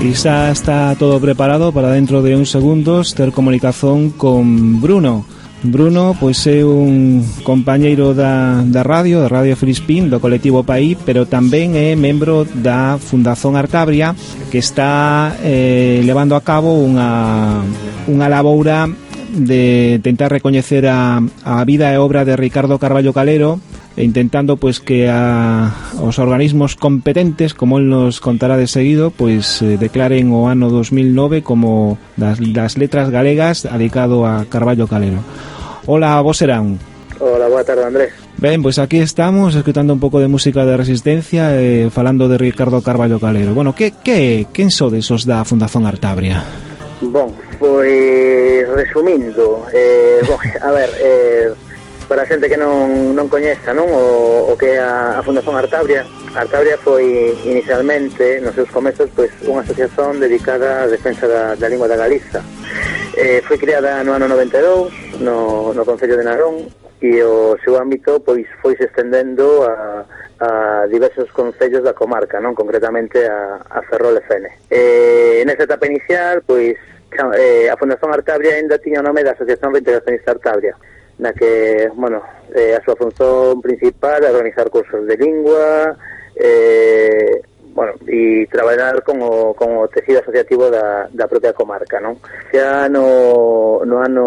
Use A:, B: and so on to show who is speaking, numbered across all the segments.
A: Isa xa está todo preparado para dentro de uns segundos ter comunicación con Bruno. Bruno pois é un compañeiro da, da radio, da Radio Frispín, do colectivo Paí, pero tamén é membro da Fundación Arcabria que está eh, levando a cabo unha, unha laboura de tentar recoñecer a, a vida e obra de Ricardo Carballo Calero e intentando pues que a, os organismos competentes, como él nos contará de seguido, pois eh, declaren o ano 2009 como das, das letras galegas dedicado a Carballo Calero. Ola, vos serán.
B: Ola, boa tarde, Andrés.
A: Ben, pois aquí estamos, escutando un pouco de música de resistencia eh, falando de Ricardo Carballo Calero. Bueno, que, que, quen sodes os da Fundación Artabria?
B: Bon, pois resumindo, eh, bon, a ver, eh, para a xente que non, non coñeza non o, o que é a, a Fundación Artabria Artabria foi inicialmente nos seus comezos pois, unha asociación dedicada á defensa da, da lingua da Galiza eh, foi creada no ano 92 no, no Concello de Narón e o seu ámbito pois foi se estendendo a, a diversos concellos da comarca, non concretamente a, a Ferrol e Fene. Eh, nesta etapa inicial, pois eh, a Fundación Artabria ainda tiña o nome da Asociación Reintegracionista Artabria na que, bueno, eh, a súa función principal é organizar cursos de lingua, eh, bueno, e traballar con o, con o tecido asociativo da, da propia comarca, non? Xa no, no ano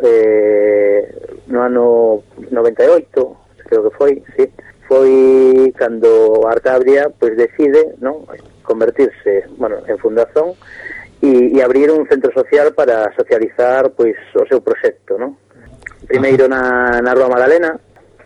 B: eh, no ano 98, creo que foi, sí, foi cando Arcabria pois decide, non, convertirse, bueno, en fundación e, e abrir un centro social para socializar pois o seu proxecto, non? Primeiro na, na Rúa Madalena,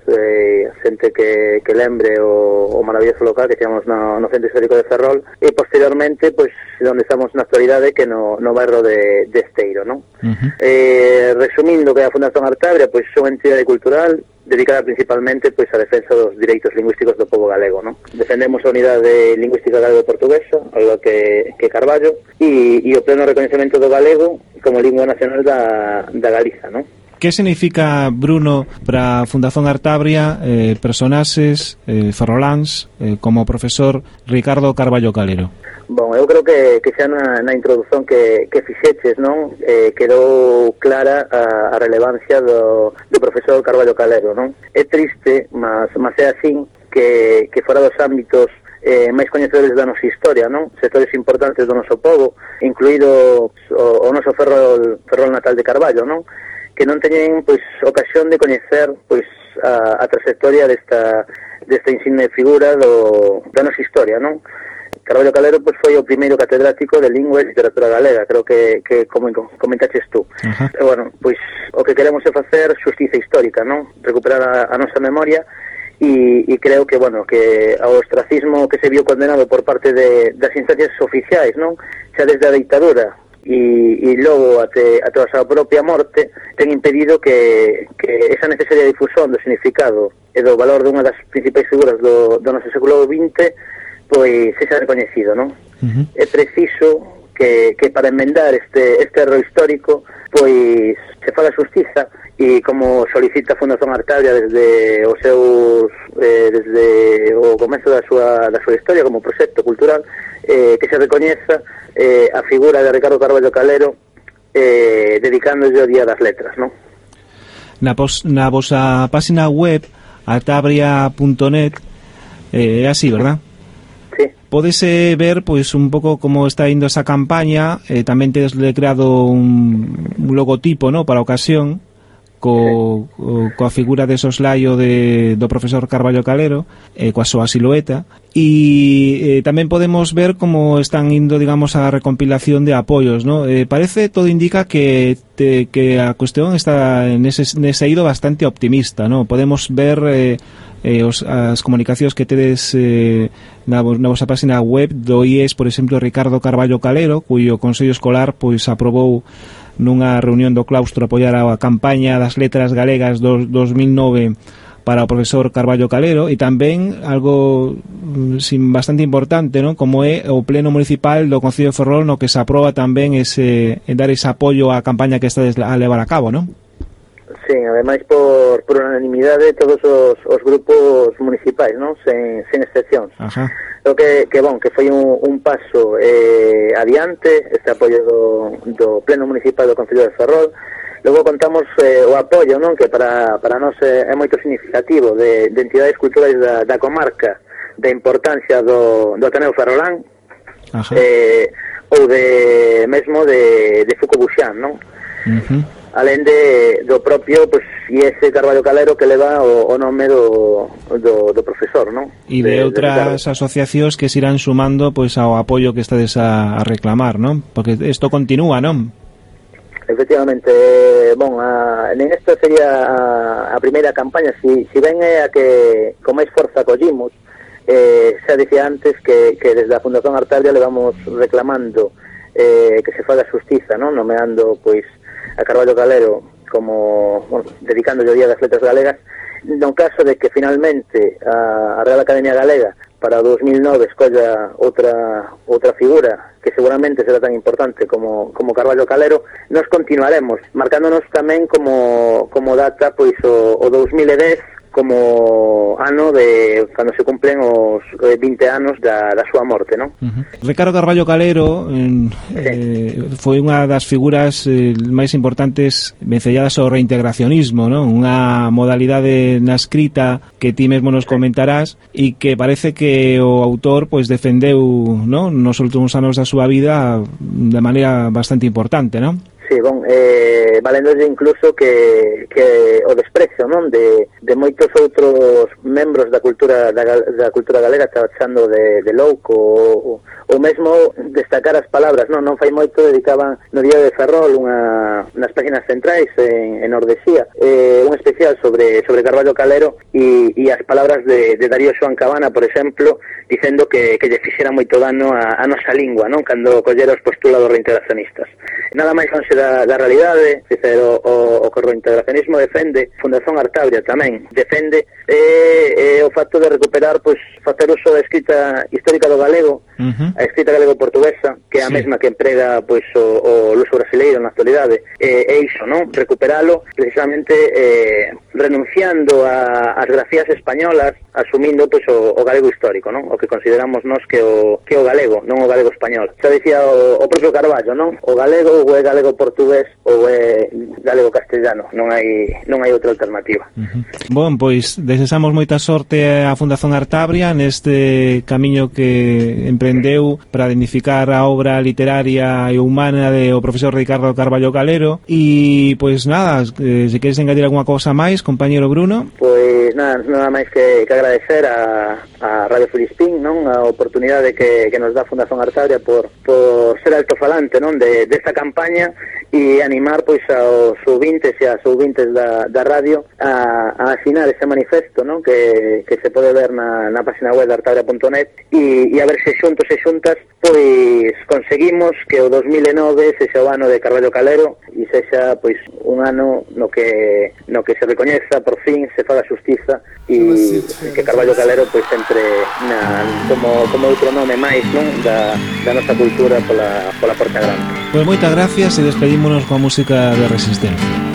B: eh, xente que, que lembre o, o maravilloso local que temos no, no Centro Histórico de Ferrol e posteriormente, pois, pues, onde estamos na actualidade que no, no barro de, de Esteiro, non? Uh -huh. eh, resumindo que a Fundación Artabria, pois, pues, son entidade cultural dedicada principalmente pois, pues, a defensa dos direitos lingüísticos do povo galego, non? Defendemos a unidade lingüística galego-portuguesa, algo que, que Carballo, e, e o pleno reconhecimento do galego como lingua nacional da, da Galiza, non?
A: Que significa, Bruno, para Fundación Artabria, eh, personaxes, eh, ferroláns, eh, como o profesor Ricardo Carballo Calero?
B: Bon, eu creo que, que xa na, na introdución que, que fixeches, non? Eh, quedou clara a, a relevancia do, do profesor Carballo Calero, non? É triste, mas, mas é así que, que fora dos ámbitos eh, máis coñecedores da nosa historia, non? Sectores importantes do noso povo, incluído o, o noso ferrol, ferrol natal de Carballo, non? que non teñen pois ocasión de coñecer pois a, a trayectoria desta desta insigne figura do da nosa historia, non? Carballo Calero pois, foi o primeiro catedrático de Lingua e Literatura Galega, creo que, que como comentaches tú. Uh -huh. E, bueno, pois o que queremos é facer xustiza histórica, non? Recuperar a, a nosa memoria e, e creo que, bueno, que ao ostracismo que se viu condenado por parte de, das instancias oficiais, non? Xa desde a dictadura, e, e logo até, até a súa propia morte ten impedido que, que esa necesaria difusión do significado e do valor dunha das principais figuras do, do noso século XX pois sexa reconhecido, non? Uh -huh. É preciso que, que para enmendar este, este erro histórico pois se faga justiza e como solicita a Fundación Artabria desde os seus eh, desde o comezo da súa, da súa historia como proxecto cultural eh, que se recoñeza eh, a figura de Ricardo Carballo Calero eh, dedicándolle o Día das Letras non?
A: Na, pos, na vosa página web atabria.net eh, é así, verdad?
B: Sí.
A: Podese ver pois un pouco como está indo esa campaña, eh, tamén tedes creado un, un logotipo, no, para a ocasión co, sí. coa figura de soslaio de, do profesor Carballo Calero eh, coa súa silueta e eh, tamén podemos ver como están indo, digamos, a recompilación de apoios, ¿no? Eh, parece, todo indica que, te, que a cuestión está nese, nese ido bastante optimista, ¿no? Podemos ver eh, eh, os, as comunicacións que tedes eh, na, na vosa página web do IES, por exemplo, Ricardo Carballo Calero, cuyo Consello Escolar pois aprobou nunha reunión do claustro apoiar a campaña das letras galegas do 2009 para o profesor Carballo Calero e tamén algo mm, sin bastante importante, non? Como é o pleno municipal do Concello de Ferrol no que se aproba tamén ese dar ese apoio á campaña que está a levar a cabo, non?
B: sí, ademais por, por unanimidade todos os, os grupos municipais, non? Sen, sen excepcións.
A: Ajá.
B: O que, que, bon, que foi un, un paso eh, adiante, este apoio do, do Pleno Municipal do Concello de Ferrol, Logo contamos eh, o apoio, non? Que para, para nós eh, é moito significativo de, de entidades culturais da, da comarca, da importancia do, do Ateneo Ferrolán,
A: Ajá.
B: eh, ou de mesmo de, de Fucobuxán, non?
A: Uh -huh
B: alén de, do propio pues, ese Carballo Calero que leva o, o nome do, do, do profesor non?
A: e de, de outras de asociacións que se irán sumando pois pues, ao apoio que estades a, a reclamar non? porque isto continúa non?
B: Efectivamente, eh, bon, a, en esta sería a, a primeira campaña, si, si ven é a que con máis forza collimos, eh, xa dicía antes que, que desde a Fundación Artalia le vamos reclamando eh, que se faga xustiza, non? nomeando pois a Carballo Calero como bueno, dedicándolle o Día das Letras Galegas no caso de que finalmente a, a Real Academia Galega para 2009 escolla outra outra figura que seguramente será tan importante como, como Carballo Calero, nos continuaremos marcándonos tamén como, como data pois o, o 2010 como ano de cando se cumplen os eh, 20 anos da, da súa morte, non?
A: Uh -huh. Ricardo Carballo Calero eh, sí. eh, foi unha das figuras eh, máis importantes vencelladas ao reintegracionismo, non? Unha modalidade na escrita que ti mesmo nos comentarás e que parece que o autor pois defendeu, non? Nos últimos anos da súa vida de maneira bastante importante, non?
B: sí, bon, eh, valéndolle incluso que, que o desprezo non de, de moitos outros membros da cultura da, da cultura galega tachando de, de louco ou, ou mesmo destacar as palabras non non fai moito dedicaban no día de Ferrol unha, nas páginas centrais en, en Ordesía eh, un especial sobre sobre Carballo Calero e, e as palabras de, de Darío Xoan Cabana por exemplo dicendo que, que lle fixera moito dano a, a nosa lingua non cando collera os postulados reintegracionistas. Nada máis onse da, da realidade, dizer, o, o, o que o integracionismo defende, Fundación Artabria tamén, defende é, é o facto de recuperar, pois, facer uso da escrita histórica do galego, uh -huh. a escrita galego-portuguesa, que é a sí. mesma que emprega pois o, o luso brasileiro na actualidade, eh, é iso, non? Recuperalo precisamente eh, renunciando a, as grafías españolas, asumindo pois o, o galego histórico, non? O que consideramos nós que o que o galego, non o galego español. Xa dicía o, o propio Carballo, non? O galego ou é galego portugués ou é galego castellano, non hai non hai outra alternativa.
A: Uh -huh. Bon, pois desexamos moita sorte á Fundación Artabria neste camiño que emprendeu para dignificar a obra literaria e humana de o profesor Ricardo Carballo Calero e pois nada, eh, se queres engadir algunha cousa máis, compañero Bruno?
B: Pois nada, nada máis que, que agradecer a, a Radio Filispín, non? A oportunidade que, que nos dá a Fundación Artabria por, por ser altofalante, non? De, desta de campaña e animar pois aos ouvintes e as ouvintes da, da radio a, a asinar ese manifesto non? Que, que se pode ver na, na página web de artabria.net e, e a ver se xuntos e xuntas pois conseguimos que o 2009 sexa o ano de Carballo Calero e sexa pois un ano no que, no que se recoñeza por fin se faga xustiza e que Carballo Calero pois sempre na, como, como outro nome máis non? Da, da nosa cultura pola, pola Porta Grande
A: Pois pues moitas gracias e despedimos Vámonos con música de resistencia.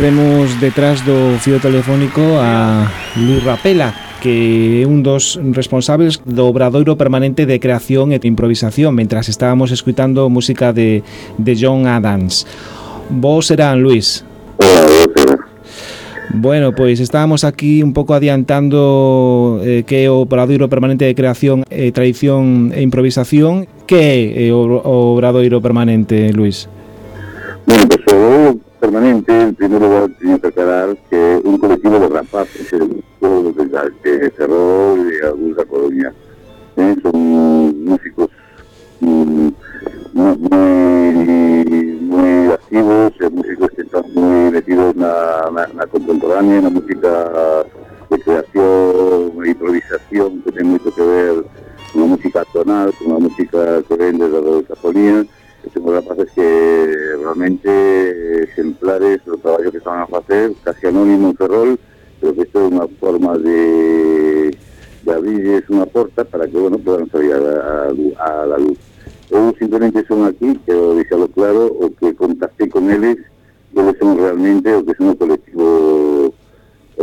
A: Temos detrás do fío telefónico a Luis Rapela, que é un dos responsables do obradoiro permanente de creación e de improvisación mentras estábamos escutando música de, de John Adams. Vos serán, Luis. Bueno, pois estábamos aquí un pouco adiantando eh, que é o obradoiro permanente de creación, eh, tradición e improvisación. Que é eh, o, o obradoiro permanente, Luis?
C: Bueno, pois o permanente, en primer lugar, tenía que aclarar que un colectivo de rapaces, el pueblo de, de Ferrol y alguna colonia, ¿eh? son músicos muy, muy activos, eh, músicos que están muy metidos en la, contemporánea, en la música de creación, de improvisación, que tiene mucho que ver con la música tonal, con la música que ven desde la cafonía, Tengo rapaces que realmente que estaban a facer, casi anónimo en Ferrol, pero que isto é unha forma de, de abrirles unha porta para que, bueno, podan salir a, a, a la luz. Eu simplemente son aquí, quero deixalo claro, o que contacté con eles, eles son realmente o que son o colectivo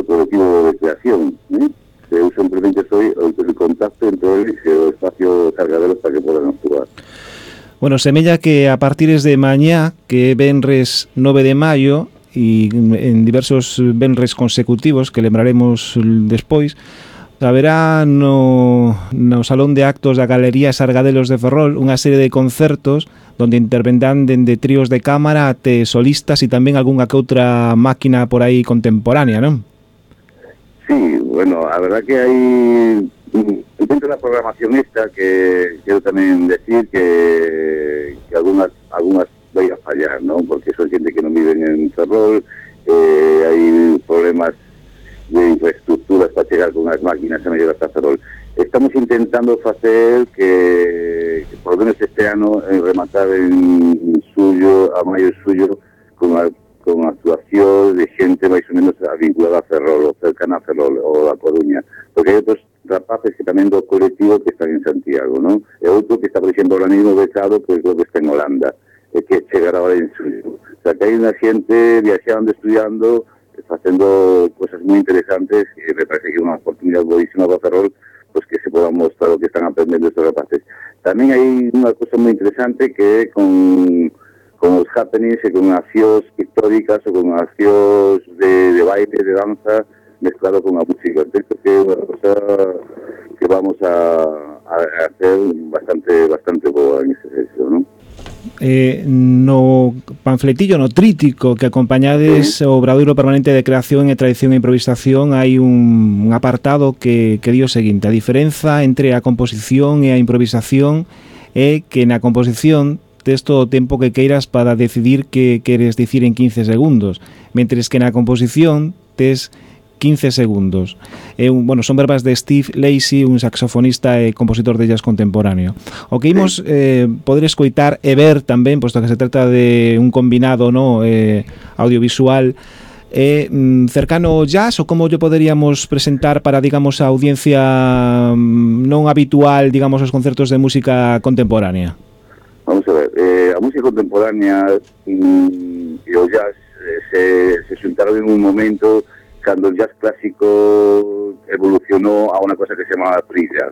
C: colectivo de creación, ¿eh? eu simplemente soy que contacto entre eles e o espacio cargaderos para que podan actuar.
A: Bueno, semella que a partir de mañá, que venres 9 de maio, e en diversos benres consecutivos que lembraremos despois Haberá no, no Salón de Actos da Galería Sargadelos de Ferrol unha serie de concertos donde intervendrán dende tríos de cámara até solistas e tamén algunha que outra máquina por aí contemporánea, non?
C: Sí, bueno, a verdad que hai dentro da programación esta que quero tamén decir que, que algunhas, algunhas vai a fallar, non? Porque son xente que non viven en Ferrol, eh, hai problemas de infraestructuras para chegar con as máquinas a mellor hasta Ferrol. Estamos intentando facer que, que por lo menos este ano eh, rematar en suyo, a maio suyo, con con actuación de xente máis ou menos vinculada a Ferrol, ou cercana a Ferrol, ou a Coruña. Porque hai outros rapaces que tamén do que están en Santiago, non? E outro que está, por exemplo, ahora mismo becado, pois pues, que está en Holanda, e que chegará ahora en suyo. O sea, que hai unha xente viaxando, estudiando, facendo cosas moi interesantes e me parece que é unha oportunidade boísima para Ferrol pois que se pueda mostrar o que están aprendendo estes rapaces. Tamén hai unha cosa moi interesante que é con, con os happenings e con accións históricas ou con accións de, de baile, de danza, mezclado con a música. Penso que é unha cosa que vamos a, a, a hacer bastante, bastante boa en ese sentido, non?
A: eh, no panfletillo, no trítico que acompañades o Obradoiro Permanente de Creación e Tradición e Improvisación hai un, un apartado que, que dio o seguinte a diferenza entre a composición e a improvisación é que na composición tes todo o tempo que queiras para decidir que queres dicir en 15 segundos mentres que na composición tes 15 segundos. É un, bueno, son verbas de Steve Lacey, un saxofonista e compositor de jazz contemporáneo. O que imos eh, poder escoitar e ver tamén, posto que se trata de un combinado no eh, audiovisual, é eh, cercano ao jazz ou como yo poderíamos presentar para, digamos, a audiencia mm, non habitual, digamos, os concertos de música contemporánea?
C: Vamos a ver, eh, a música contemporánea mm, e o jazz eh, se, se xuntaron en un momento cando o jazz clásico evolucionou a unha cosa que se chamaba free jazz.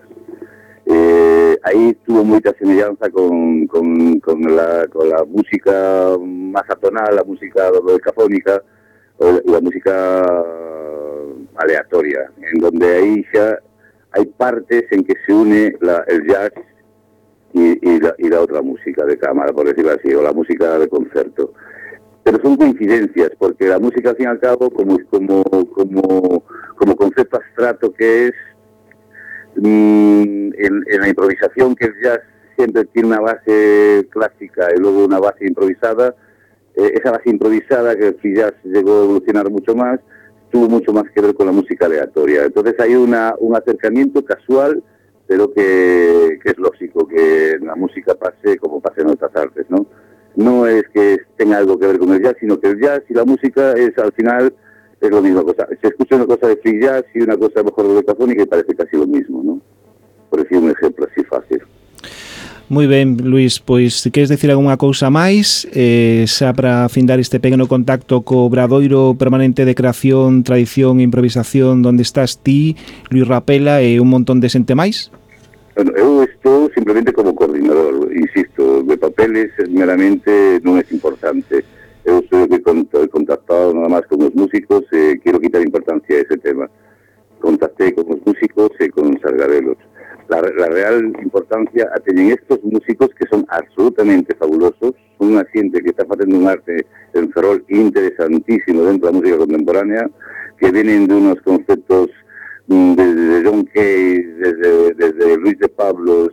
C: Eh, aí tuvo moita semellanza con, con, con, la, con la música máis atonal, a música dodecafónica e a música aleatoria, en donde aí xa hai partes en que se une la, el jazz y, la, y la otra música de cámara, por decirlo así, o la música de concierto. Pero son coincidencias, porque la música, al fin y al cabo, como, como, como, como concepto abstracto que es, mmm, en, la improvisación, que ya siempre tiene una base clásica y luego una base improvisada, eh, esa base improvisada que el jazz llegó a evolucionar mucho más, tuvo mucho más que ver con la música aleatoria. Entonces hay una, un acercamiento casual pero que, que es lógico que la música pase como pase en otras artes, ¿no? no es que tenga algo que ver con el jazz, sino que el jazz y la música es al final es lo mismo cosa. Se escucha una cosa de free jazz y una cosa mejor de decafónica y parece casi lo mismo, ¿no? Por decir un ejemplo así fácil.
A: Moi ben, Luis, pois se queres decir algunha cousa máis, eh, xa para findar este pequeno contacto co Bradoiro permanente de creación, tradición e improvisación donde estás ti, Luis Rapela e un montón de xente máis?
C: Bueno, eu estou simplemente como coordinador, insisto, de papeles meramente non é importante. Que he contactado nada máis con os músicos eh, quero quitar importancia a ese tema. Contacté con os músicos e con os sargadelos la, la real importancia a estos músicos que son absolutamente fabulosos, son una gente que está haciendo un arte en Ferrol interesantísimo dentro de la música contemporánea, que vienen de unos conceptos desde John Cage, desde, Luis de Pablos,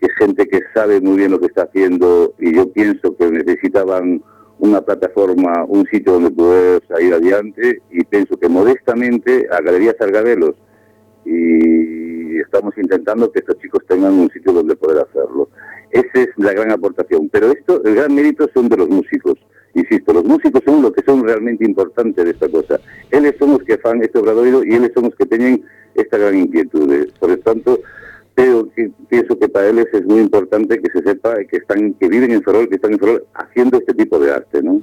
C: que es gente que sabe muy bien lo que está haciendo y yo pienso que necesitaban una plataforma, un sitio donde poder salir adelante y pienso que modestamente a Galería y estamos intentando que estos chicos tengan un sitio donde poder hacerlo. Esa es la gran aportación. Pero esto, el gran mérito son de los músicos. Insisto, los músicos son los que son realmente importantes de esta cosa. Ellos son los que fan este obradoiro y ellos son los que tienen esta gran inquietud. Por lo tanto, que, pienso que para ellos es muy importante que se sepa que están que viven en Ferrol, que están en Ferrol haciendo este tipo de arte, ¿no?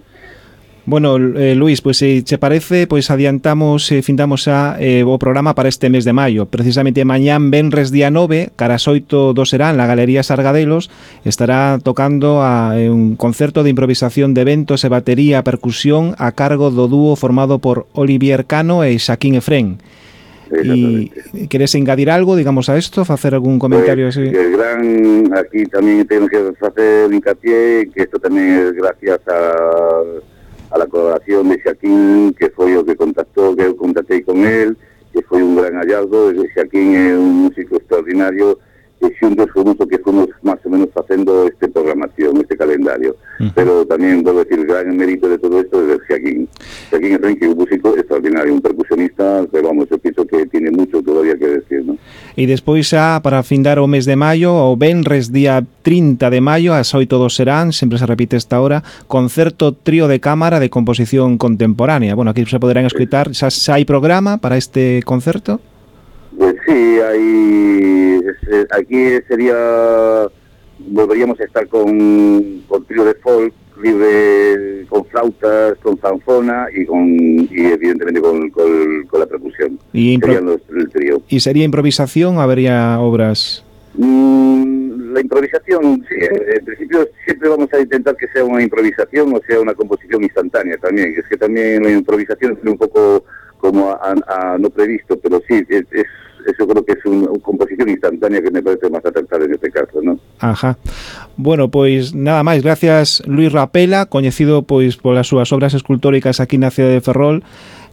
A: Bueno, eh, Luis, pois pues, se che parece, pois pues, adiantamos e eh, findamos a eh, o programa para este mes de maio. Precisamente mañán venres día 9, cara 8 do serán na Galería Sargadelos, estará tocando a, eh, un concerto de improvisación de eventos e batería percusión a cargo do dúo formado por Olivier Cano e Xaquín Efrén. Y queres engadir algo, digamos, a esto, facer algún comentario
C: pues, así? El gran, aquí tamén temos que facer hincapié que isto tamén é gracias a a la colaboración de Xaquín, que foi o que contactou, que eu contactei con él, que foi un gran hallazgo, Xaquín é un músico extraordinario, e xuntos fomos o que fomos máis ou menos facendo este programación, este calendario. Uh -huh. Pero tamén, debo decir, gran mérito de todo isto é de Xaquín. Xaquín é un músico extraordinario, un percusionista, pero vamos, eu pienso que tiene mucho todavía que decir, ¿no?
A: E despois xa, para findar o mes de maio, o Benres día 30 de maio, as 8 do serán, sempre se repite esta hora, concerto trío de cámara de composición contemporánea. Bueno, aquí se poderán escutar, xa, xa hai programa para este concerto?
C: Pues sí, hay, aquí sería, volveríamos a estar con, con trío de folk, libre, con flautas, con zanfona y con y evidentemente con, con, con la percusión.
A: ¿Y, los, el trío. ¿Y sería improvisación o habría obras?
C: Mm, la improvisación, sí, en principio siempre vamos a intentar que sea una improvisación o sea una composición instantánea también. Es que también la improvisación es un poco como a, no previsto, pero sí, es, es eso creo que es una composición instantánea que me parece más acertada en este caso, ¿no?
A: Ajá. Bueno, pois nada máis, gracias Luis Rapela, coñecido pois polas súas obras escultóricas aquí na cidade de Ferrol,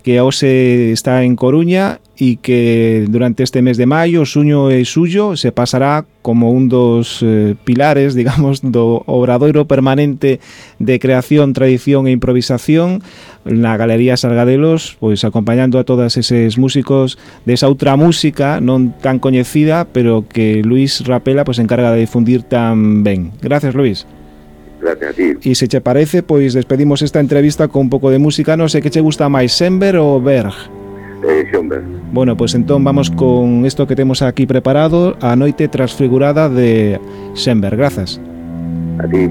A: que hoxe está en Coruña e que durante este mes de maio, xuño e xullo, se pasará como un dos eh, pilares, digamos, do obradoiro permanente de creación, tradición e improvisación na Galería Sargadelos, pois acompañando a todas eses músicos desa outra música non tan coñecida, pero que Luis Rapela pois encarga de difundir tan ben. Gracias, Luis.
C: Gracias a ti.
A: E se che parece, pois despedimos esta entrevista con un pouco de música, non sei que che gusta máis, Sember ou Berg?
C: eh, Xomber.
A: Bueno, pues entón vamos con isto que temos aquí preparado, a noite transfigurada de Xember. Grazas.
C: A ti.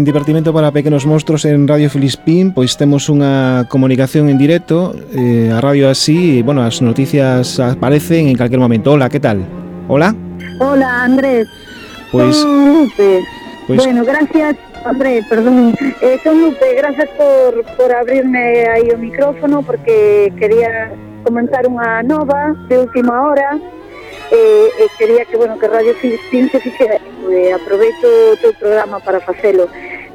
A: en Divertimento para Pequenos Monstros en Radio Filispín Pois temos unha comunicación en directo eh, A radio así, e, bueno, as noticias aparecen en calquer momento. Hola, que tal? Hola?
D: Hola, Andrés.
A: Pois...
D: Son Lupe.
A: pois...
D: Bueno, gracias, Andrés, perdón. Eh, Son Lupe, gracias por, por abrirme aí o micrófono Porque quería comenzar unha nova de última hora. Eh, e eh, quería que, bueno, que Radio Filispín se fixera eh, aproveito o teu programa para facelo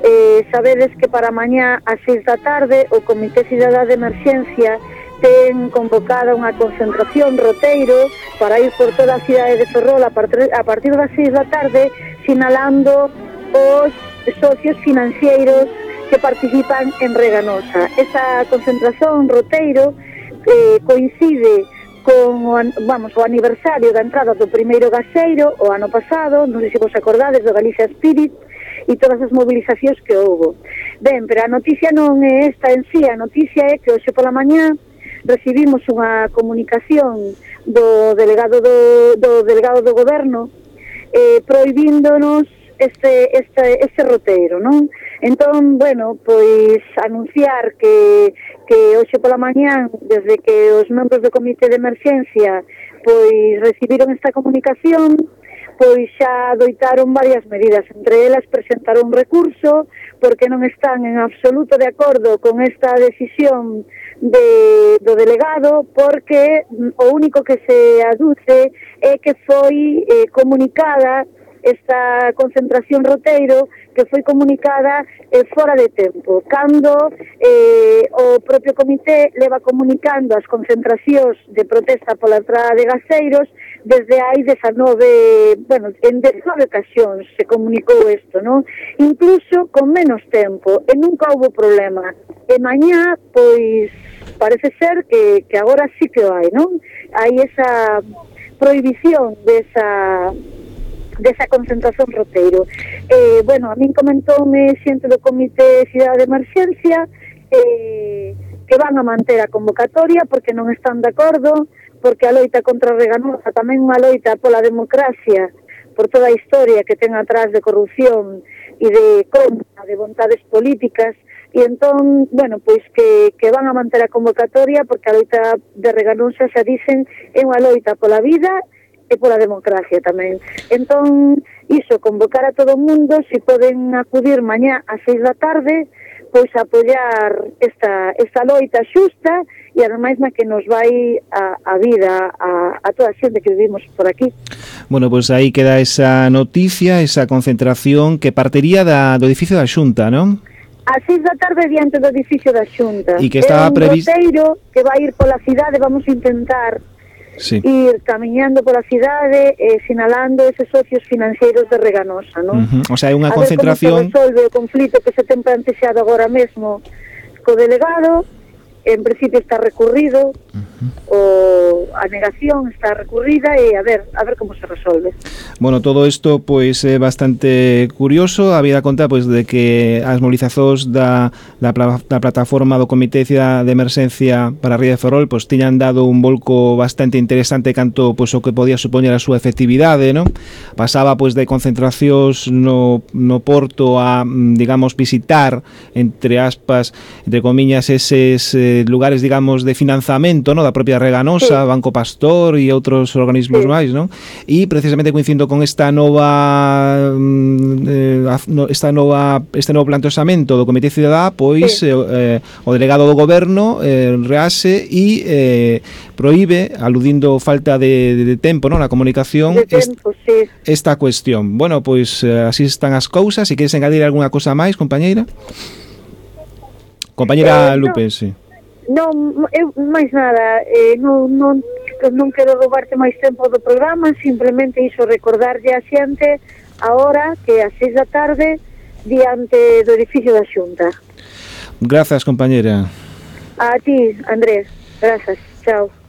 D: eh, sabedes que para mañá ás 6 da tarde o Comité Cidadá de Emerxencia ten convocada unha concentración roteiro para ir por toda a cidade de Ferrol a partir, a partir das 6 da tarde sinalando os socios financeiros que participan en Reganosa. Esa concentración roteiro eh, coincide con o, vamos, o aniversario da entrada do primeiro gaseiro o ano pasado, non sei se vos acordades do Galicia Spirit, e todas as mobilizacións que houve. Ben, pero a noticia non é esta en sí, a noticia é que hoxe pola mañá recibimos unha comunicación do delegado do, do delegado do goberno eh, prohibíndonos este, este, este roteiro, non? Entón, bueno, pois anunciar que, que hoxe pola mañán, desde que os membros do Comité de Emerxencia pois recibiron esta comunicación, pois xa doitaron varias medidas, entre elas presentar un recurso porque non están en absoluto de acordo con esta decisión de, do delegado porque mm, o único que se aduce é que foi eh, comunicada esta concentración roteiro que foi comunicada eh, fora de tempo. Cando eh, o propio comité leva comunicando as concentracións de protesta pola entrada de gaseiros desde hai 19, bueno, en 19 ocasións se comunicou isto, non? Incluso con menos tempo e nunca houve problema. E mañá, pois, parece ser que, que agora sí que vai, non? Hai esa prohibición desa desa concentración roteiro. Eh, bueno, a min comentoume xente do Comité Cidade de Emerxencia eh, que van a manter a convocatoria porque non están de acordo, porque a loita contra a Reganosa tamén unha loita pola democracia, por toda a historia que ten atrás de corrupción e de compra de vontades políticas, e entón, bueno, pois que, que van a manter a convocatoria porque a loita de Reganosa xa dicen é unha loita pola vida e pola democracia tamén. Entón, iso, convocar a todo o mundo, se si poden acudir mañá a seis da tarde, pois apoiar esta, esta loita xusta e a na que nos vai a, a vida a, a toda a xente que vivimos por aquí.
A: Bueno, pois aí queda esa noticia, esa concentración que partiría da, do edificio da Xunta, non?
D: A seis da tarde diante do edificio da Xunta.
A: E que estaba
D: previsto... que vai ir pola cidade, vamos intentar
A: sí.
D: ir camiñando pola cidade e eh, sinalando eses socios financeiros de Reganosa, non?
A: Uh -huh. O sea, é unha concentración...
D: A ver como se resolve o conflito que se ten plantexado agora mesmo co delegado en principio está recurrido uh -huh. o a negación está recurrida e a ver a ver como se resolve.
A: Bueno, todo isto pois é bastante curioso, había conta pois de que as mobilizazóns da, da, da plataforma do Comité de Emerxencia para Ría de Ferrol pois tiñan dado un volco bastante interesante canto pois o que podía supoñer a súa efectividade, non? Pasaba pois de concentracións no, no porto a, digamos, visitar entre aspas, entre comiñas, eses eh, de lugares, digamos, de financiamento, ¿no? Da propia Reganosa,
D: sí.
A: Banco Pastor e outros organismos
D: sí.
A: máis, non? E precisamente coincindo con esta nova mm, eh, esta nova este novo planteamento do Comité Cidadá, pois
D: sí.
A: Eh, eh, o delegado do goberno eh, rease e eh, proíbe, aludindo falta de, de, de tempo, non, na comunicación
D: de tempo, est sí.
A: esta cuestión. Bueno, pois eh, así están as cousas, se queres engadir algunha cousa máis, compañeira? Compañeira
D: eh,
A: Lupe, no. sí.
D: Non, eu máis nada, eh, non, non, non quero roubarte máis tempo do programa, simplemente iso recordarlle a xente a hora que a seis da tarde diante do edificio da Xunta.
A: Grazas, compañera.
D: A ti, Andrés. Grazas. Chao.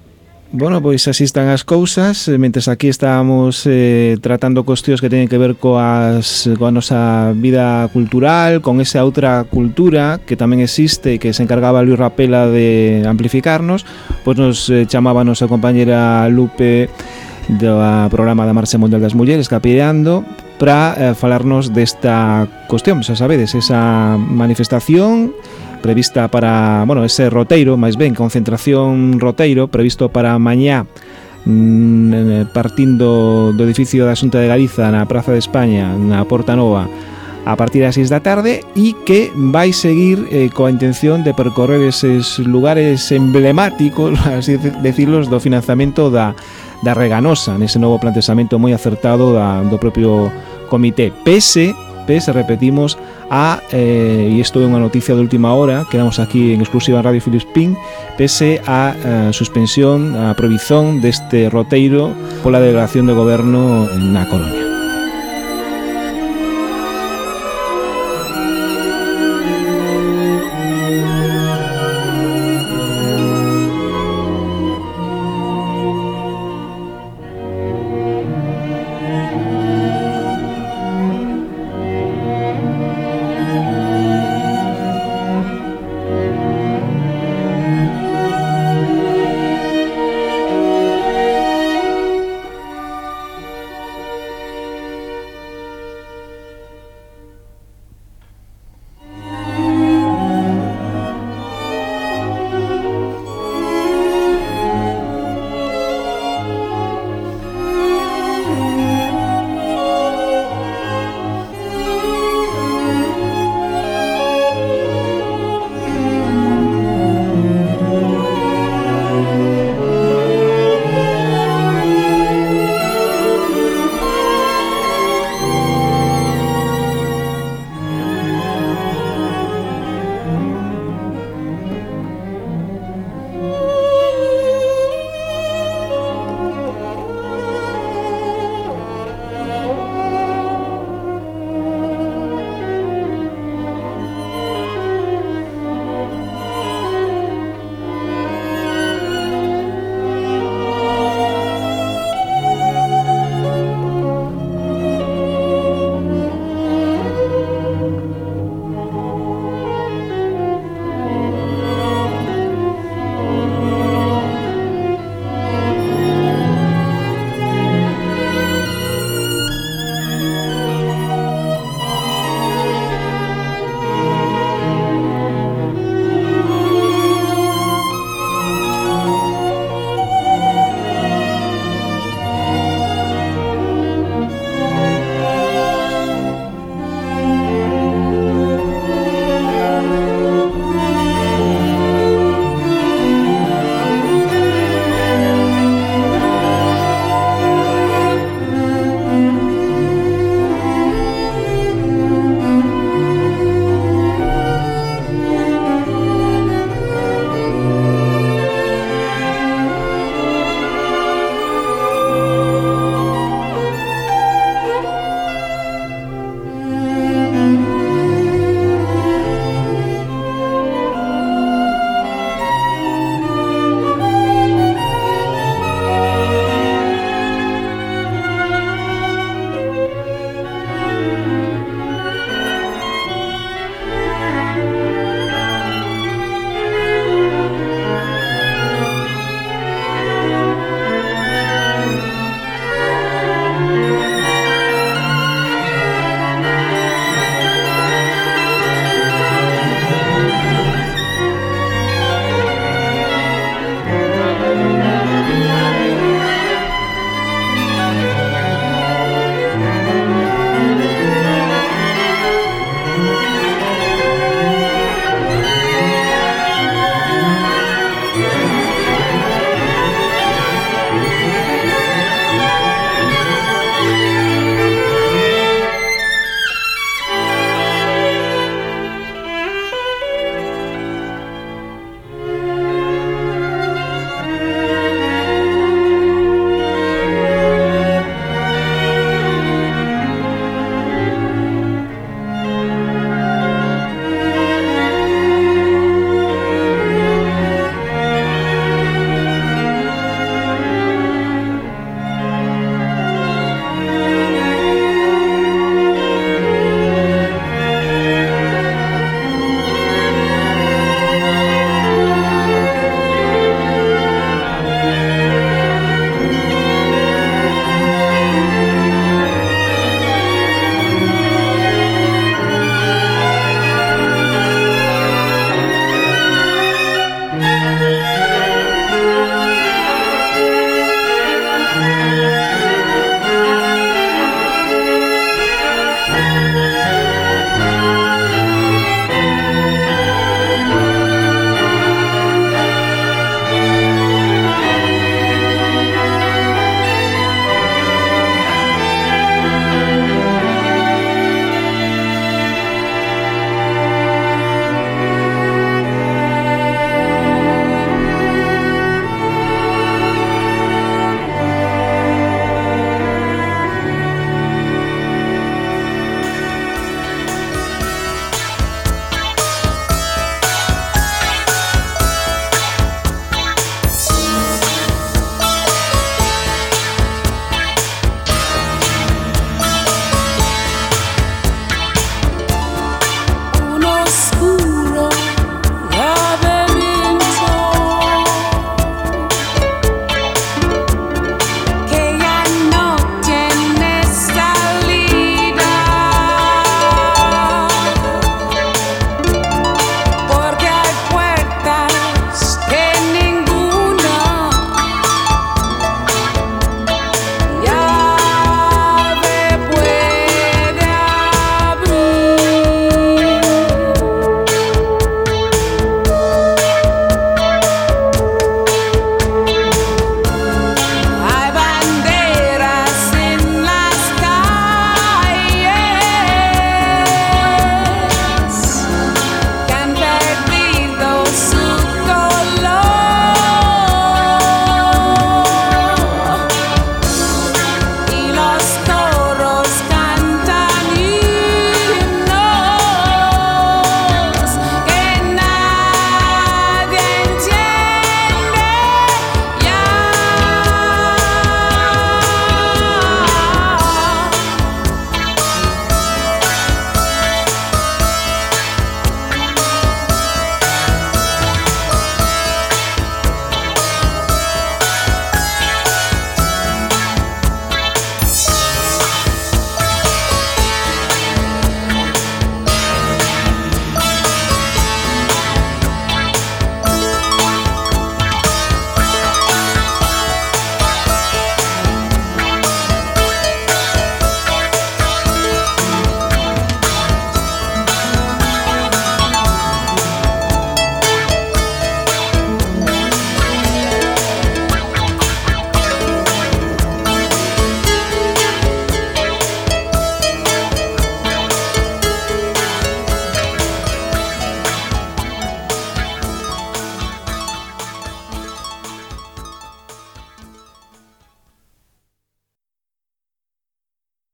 A: Bueno, pois así están as cousas. Eh, Mentres aquí estábamos eh, tratando cuestións que teñen que ver coas, coa nosa vida cultural Con esa outra cultura que tamén existe e que se encargaba Luis Rapela de amplificarnos Pois nos eh, chamaba a nosa compañera Lupe do programa da Marcha Mundial das Mulleres Capireando para eh, falarnos desta cuestión, xa sabedes, esa manifestación prevista para, bueno, ese roteiro, máis ben concentración roteiro previsto para mañá mm, eh, partindo do edificio da Xunta de Galiza na Praza de España, na Porta Nova, a partir das 6 da tarde e que vai seguir eh, coa intención de percorrer eses lugares emblemáticos, así decirlos, do financiamento da, da Reganosa, nese novo plantexamento moi acertado da, do propio comité. Pese, pese, repetimos, a, eh, e isto é unha noticia de última hora, quedamos aquí en exclusiva Radio Filispín, pese a, eh, suspensión, a prohibición deste roteiro pola delegación de goberno na Coruña.